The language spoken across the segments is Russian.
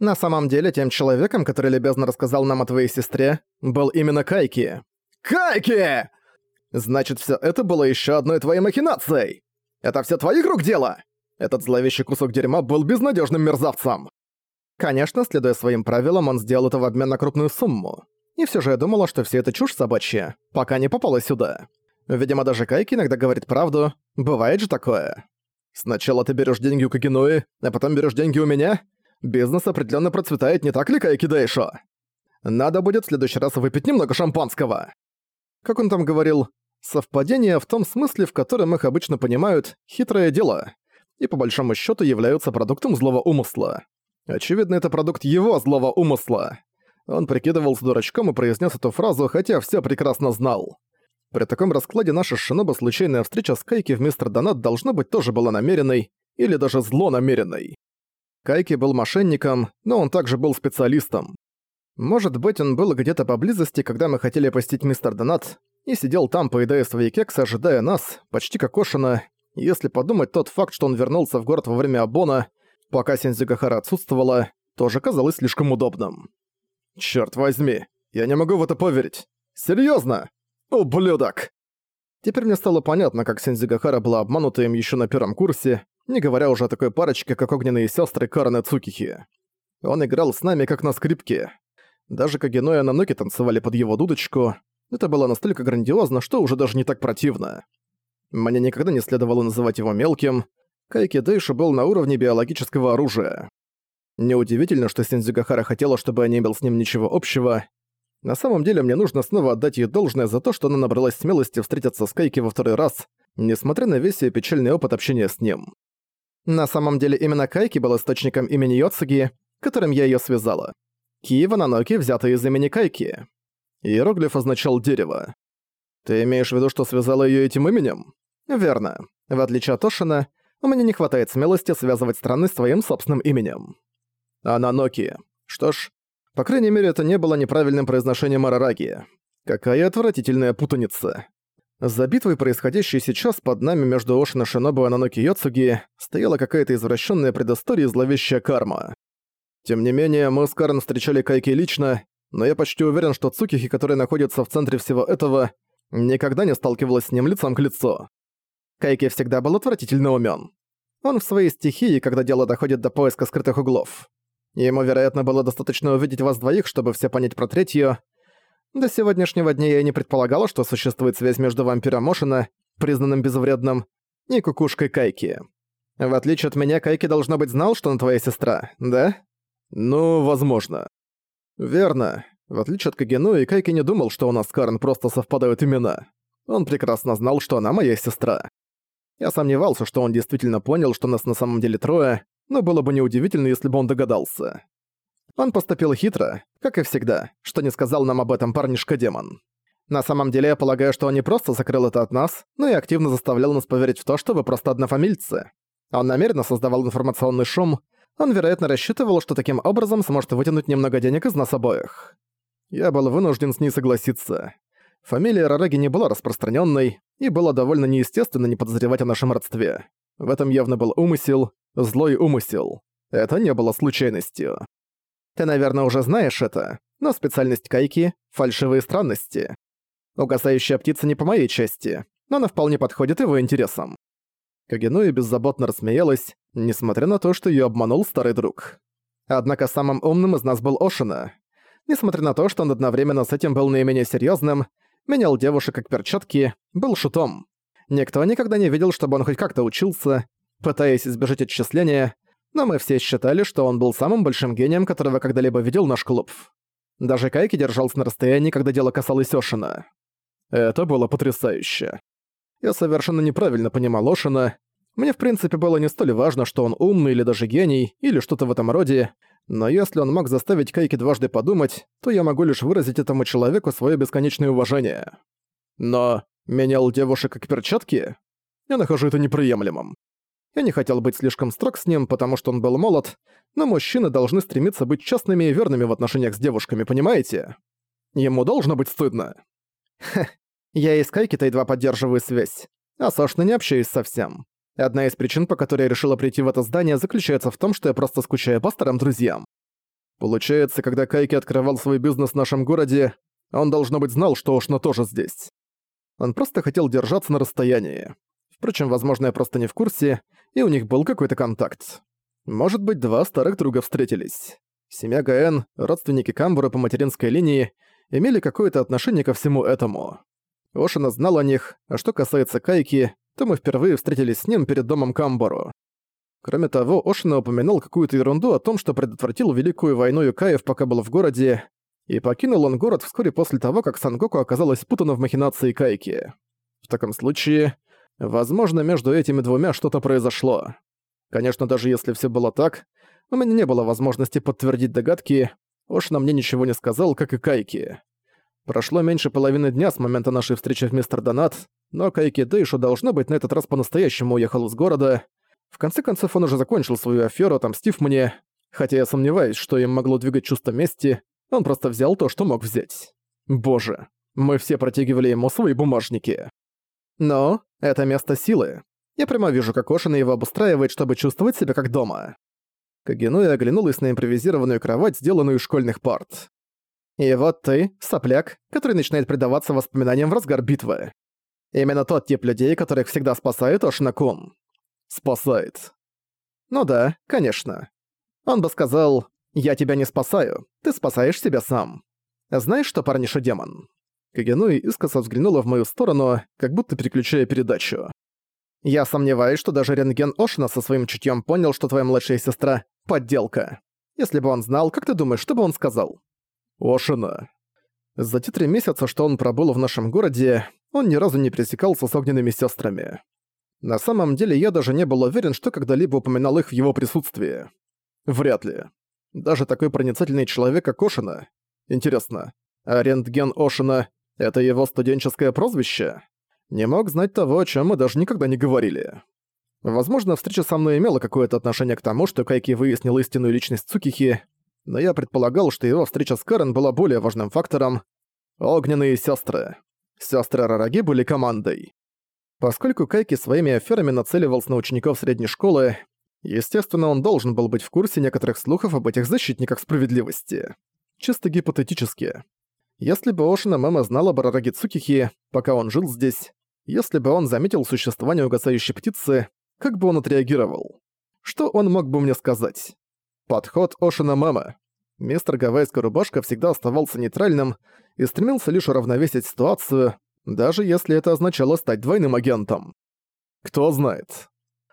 На самом деле, тем человеком, который любезно рассказал нам о твоей сестре, был именно Кайки. Кайки! Значит, все это было еще одной твоей махинацией. Это все твоих рук дело? Этот зловещий кусок дерьма был безнадежным мерзавцем. Конечно, следуя своим правилам, он сделал это в обмен на крупную сумму. И все же я думала, что все это чушь собачья, пока не попала сюда. Видимо, даже Кайки иногда говорит правду. Бывает же такое. Сначала ты берешь деньги у Кагинуи, а потом берешь деньги у меня? Бизнес определенно процветает, не так ли, Кайки Дэйшо? Надо будет в следующий раз выпить немного шампанского. Как он там говорил, совпадение в том смысле, в котором их обычно понимают, хитрое дело, и по большому счету являются продуктом злого умысла. Очевидно, это продукт его злого умысла. Он прикидывался дурачком и произнес эту фразу, хотя все прекрасно знал. При таком раскладе наша Шиноба случайная встреча с Кайки в Мистер Донат должно быть тоже была намеренной, или даже злонамеренной. Кайки был мошенником, но он также был специалистом. Может быть, он был где-то поблизости, когда мы хотели посетить Мистер Донат, и сидел там, поедая свои кексы, ожидая нас, почти как Ошина. Если подумать, тот факт, что он вернулся в город во время Абона, пока Сензюгахара отсутствовала, тоже казалось слишком удобным. Черт возьми, я не могу в это поверить. Серьезно? Ублюдок! Теперь мне стало понятно, как Сензюгахара была обманута им еще на первом курсе, не говоря уже о такой парочке, как огненные сестры Карен и Цукихи. Он играл с нами, как на скрипке. Даже Кагино и Ананоки танцевали под его дудочку. Это было настолько грандиозно, что уже даже не так противно. Мне никогда не следовало называть его мелким. Кайки Дэйши был на уровне биологического оружия. Неудивительно, что Синдзюгахара хотела, чтобы я не имел с ним ничего общего. На самом деле, мне нужно снова отдать ей должное за то, что она набралась смелости встретиться с Кайки во второй раз, несмотря на весь её печальный опыт общения с ним. На самом деле, именно Кайки был источником имени Йоцуги, которым я её связала. Киева Наноки взята из имени Кайки. Иероглиф означал «дерево». Ты имеешь в виду, что связала её этим именем? Верно. В отличие от Ошина, у меня не хватает смелости связывать страны своим собственным именем. Ананоки. Что ж, по крайней мере, это не было неправильным произношением Арараги. Какая отвратительная путаница. За битвой, происходящей сейчас под нами между Ошина Шинобу и Ананоки Йоцуги, стояла какая-то извращенная предыстория и зловещая карма. Тем не менее, мы с Карен встречали Кайки лично, но я почти уверен, что Цукихи, которая находится в центре всего этого, никогда не сталкивалась с ним лицом к лицу. Кайки всегда был отвратительно умён. Он в своей стихии, когда дело доходит до поиска скрытых углов. Ему, вероятно, было достаточно увидеть вас двоих, чтобы все понять про третью. До сегодняшнего дня я не предполагала, что существует связь между вампиром Мошина, признанным безвредным, и кукушкой Кайки. В отличие от меня, Кайки должно быть знал, что она твоя сестра, да? Ну, возможно. Верно. В отличие от Кагену, и Кайки не думал, что у нас с Карен просто совпадают имена. Он прекрасно знал, что она моя сестра. Я сомневался, что он действительно понял, что нас на самом деле трое, но было бы неудивительно, если бы он догадался. Он поступил хитро, как и всегда, что не сказал нам об этом парнишка-демон. На самом деле, я полагаю, что он не просто закрыл это от нас, но и активно заставлял нас поверить в то, что вы просто однофамильцы. Он намеренно создавал информационный шум, он, вероятно, рассчитывал, что таким образом сможет вытянуть немного денег из нас обоих. Я был вынужден с ней согласиться. Фамилия Рараги не была распространенной, и было довольно неестественно не подозревать о нашем родстве. В этом явно был умысел, злой умысел. Это не было случайностью. Ты, наверное, уже знаешь это, но специальность Кайки — фальшивые странности. Угасающая птица не по моей части, но она вполне подходит его интересам. Кагенуи беззаботно рассмеялась, несмотря на то, что её обманул старый друг. Однако самым умным из нас был Ошина. Несмотря на то, что он одновременно с этим был наименее серьёзным, менял девушек как перчатки, был шутом. Никто никогда не видел, чтобы он хоть как-то учился, пытаясь избежать отчисления, но мы все считали, что он был самым большим гением, которого когда-либо видел наш клуб. Даже Кайки держался на расстоянии, когда дело касалось Ошина. Это было потрясающе. Я совершенно неправильно понимал Ошина. Мне в принципе было не столь важно, что он умный или даже гений, или что-то в этом роде, но если он мог заставить Кайки дважды подумать, то я могу лишь выразить этому человеку свое бесконечное уважение. Но менял девушек как перчатки? Я нахожу это неприемлемым. Я не хотел быть слишком строг с ним, потому что он был молод, но мужчины должны стремиться быть честными и верными в отношениях с девушками, понимаете? Ему должно быть стыдно. Хе, я и с Кайки-то едва поддерживаю связь, а с не общаюсь совсем. Одна из причин, по которой я решила прийти в это здание, заключается в том, что я просто скучаю по старым друзьям. Получается, когда Кайки открывал свой бизнес в нашем городе, он, должно быть, знал, что Ошна тоже здесь. Он просто хотел держаться на расстоянии. Впрочем, возможно, я просто не в курсе, и у них был какой-то контакт. Может быть, два старых друга встретились. Семья ГН, родственники Камбура по материнской линии, имели какое-то отношение ко всему этому. Ошина знал о них, а что касается Кайки, то мы впервые встретились с ним перед домом Камбору. Кроме того, Ошина упомянул какую-то ерунду о том, что предотвратил Великую войну Юкаев, пока был в городе, и покинул он город вскоре после того, как Сангоку оказалась спутана в махинации Кайки. В таком случае, возможно, между этими двумя что-то произошло. Конечно, даже если все было так, у меня не было возможности подтвердить догадки, Ошина мне ничего не сказал, как и Кайки. Прошло меньше половины дня с момента нашей встречи в Мистер Донат, но Кайки Дэйшу должно быть на этот раз по-настоящему уехал из города, в конце концов, он уже закончил свою аферу, отомстив мне. Хотя я сомневаюсь, что им могло двигать чувство мести, он просто взял то, что мог взять. Боже, мы все протягивали ему свои бумажники. Но это место силы. Я прямо вижу, как Ошина его обустраивает, чтобы чувствовать себя как дома. Кагенуя оглянулась на импровизированную кровать, сделанную из школьных парт. И вот ты, сопляк, который начинает предаваться воспоминаниям в разгар битвы. Именно тот тип людей, которых всегда спасает Ошина-кун спасает. Ну да, конечно. Он бы сказал, «Я тебя не спасаю, ты спасаешь себя сам». Знаешь что, парниша-демон? Кагенуи искоса взглянула в мою сторону, как будто переключая передачу. «Я сомневаюсь, что даже рентген Ошина со своим чутьем понял, что твоя младшая сестра — подделка. Если бы он знал, как ты думаешь, что бы он сказал?» «Ошина». За те три месяца, что он пробыл в нашем городе, он ни разу не пересекался с огненными сестрами. На самом деле я даже не был уверен, что когда-либо упоминал их в его присутствии. Вряд ли. Даже такой проницательный человек, как Ошина. Интересно, а рентген Ошина — это его студенческое прозвище? Не мог знать того, о чем мы даже никогда не говорили. Возможно, встреча со мной имела какое-то отношение к тому, что Кайки выяснил истинную личность Цукихи, но я предполагал, что его встреча с Карен была более важным фактором. Огненные сестры. Сестры Рараги были командой. Поскольку Кайки своими аферами нацеливался на учеников средней школы, естественно, он должен был быть в курсе некоторых слухов об этих защитниках справедливости. Чисто гипотетически. Если бы Ошина Мэма знала о Рараги Цукихи, пока он жил здесь, если бы он заметил существование угасающей птицы, как бы он отреагировал? Что он мог бы мне сказать? Подход Ошина Мэма. Мистер Гавайская рубашка всегда оставался нейтральным и стремился лишь уравновесить ситуацию, даже если это означало стать двойным агентом. Кто знает.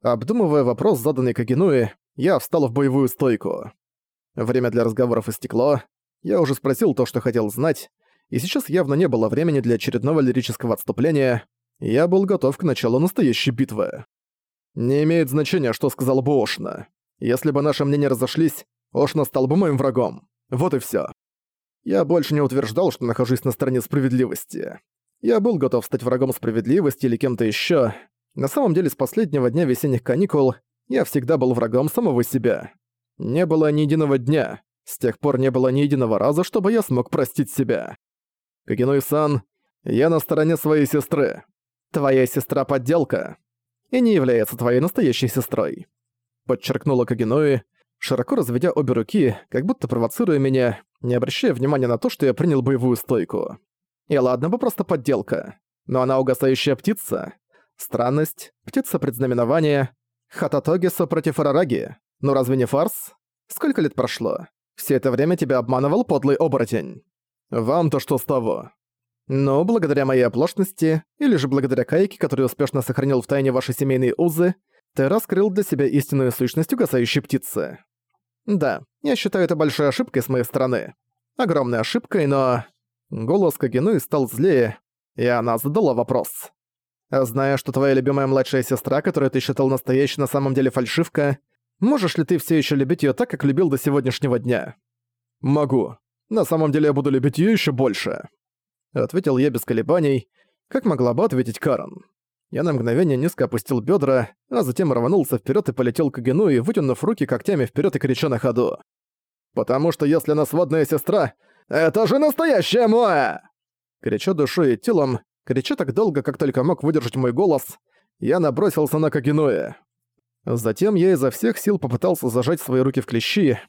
Обдумывая вопрос, заданный Кагенуи, я встал в боевую стойку. Время для разговоров истекло, я уже спросил то, что хотел знать, и сейчас явно не было времени для очередного лирического отступления, я был готов к началу настоящей битвы. Не имеет значения, что сказал бы Ошна. Если бы наши мнения разошлись, Ошна стал бы моим врагом. Вот и всё. Я больше не утверждал, что нахожусь на стороне справедливости. Я был готов стать врагом справедливости или кем-то ещё. На самом деле, с последнего дня весенних каникул я всегда был врагом самого себя. Не было ни единого дня, с тех пор не было ни единого раза, чтобы я смог простить себя. Кагенуй-сан, я на стороне своей сестры. Твоя сестра подделка и не является твоей настоящей сестрой. Подчеркнула Кагенуи, широко разведя обе руки, как будто провоцируя меня, не обращая внимания на то, что я принял боевую стойку. И ладно бы просто подделка. Но она угасающая птица. Странность, птица предзнаменования. Хататогиса против Арараги. Ну разве не фарс? Сколько лет прошло? Все это время тебя обманывал подлый оборотень. Вам-то что с того? Но благодаря моей оплошности, или же благодаря Кайке, который успешно сохранил в тайне ваши семейные узы, ты раскрыл для себя истинную сущность угасающей птицы. Да, я считаю это большой ошибкой с моей стороны. Огромной ошибкой, но... Голос Кагенуи стал злее, и она задала вопрос. «Зная, что твоя любимая младшая сестра, которую ты считал настоящей, на самом деле фальшивка, можешь ли ты все еще любить ее так, как любил до сегодняшнего дня?» «Могу. На самом деле я буду любить ее еще больше», — ответил я без колебаний, как могла бы ответить Карен. Я на мгновение низко опустил бедра, а затем рванулся вперед и полетел к Агену вытянув руки когтями вперед и крича на ходу. «Потому что если она сводная сестра, «Это же настоящая Моя!» Крича душой и телом, крича так долго, как только мог выдержать мой голос, я набросился на Кагенуэ. Затем я изо всех сил попытался зажать свои руки в клещи.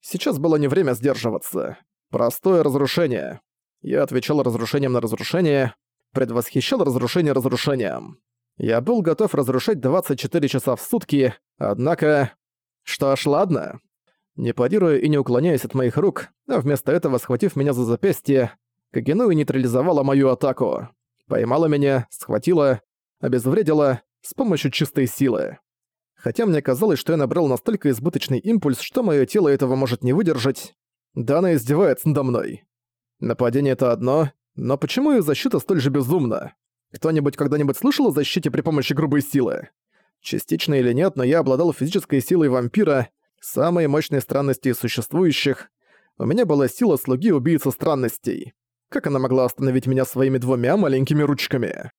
Сейчас было не время сдерживаться. Простое разрушение. Я отвечал разрушением на разрушение, предвосхищал разрушение разрушением. Я был готов разрушать 24 часа в сутки, однако... Что ж, ладно. Не парируя и не уклоняясь от моих рук, а вместо этого схватив меня за запястье, Кагенуи нейтрализовала мою атаку. Поймала меня, схватила, обезвредила с помощью чистой силы. Хотя мне казалось, что я набрал настолько избыточный импульс, что мое тело этого может не выдержать. Да она издевается надо мной. Нападение — это одно, но почему ее защита столь же безумна? Кто-нибудь когда-нибудь слышал о защите при помощи грубой силы? Частично или нет, но я обладал физической силой вампира, самой мощной странности из существующих. У меня была сила слуги убийцы странностей. Как она могла остановить меня своими двумя маленькими ручками?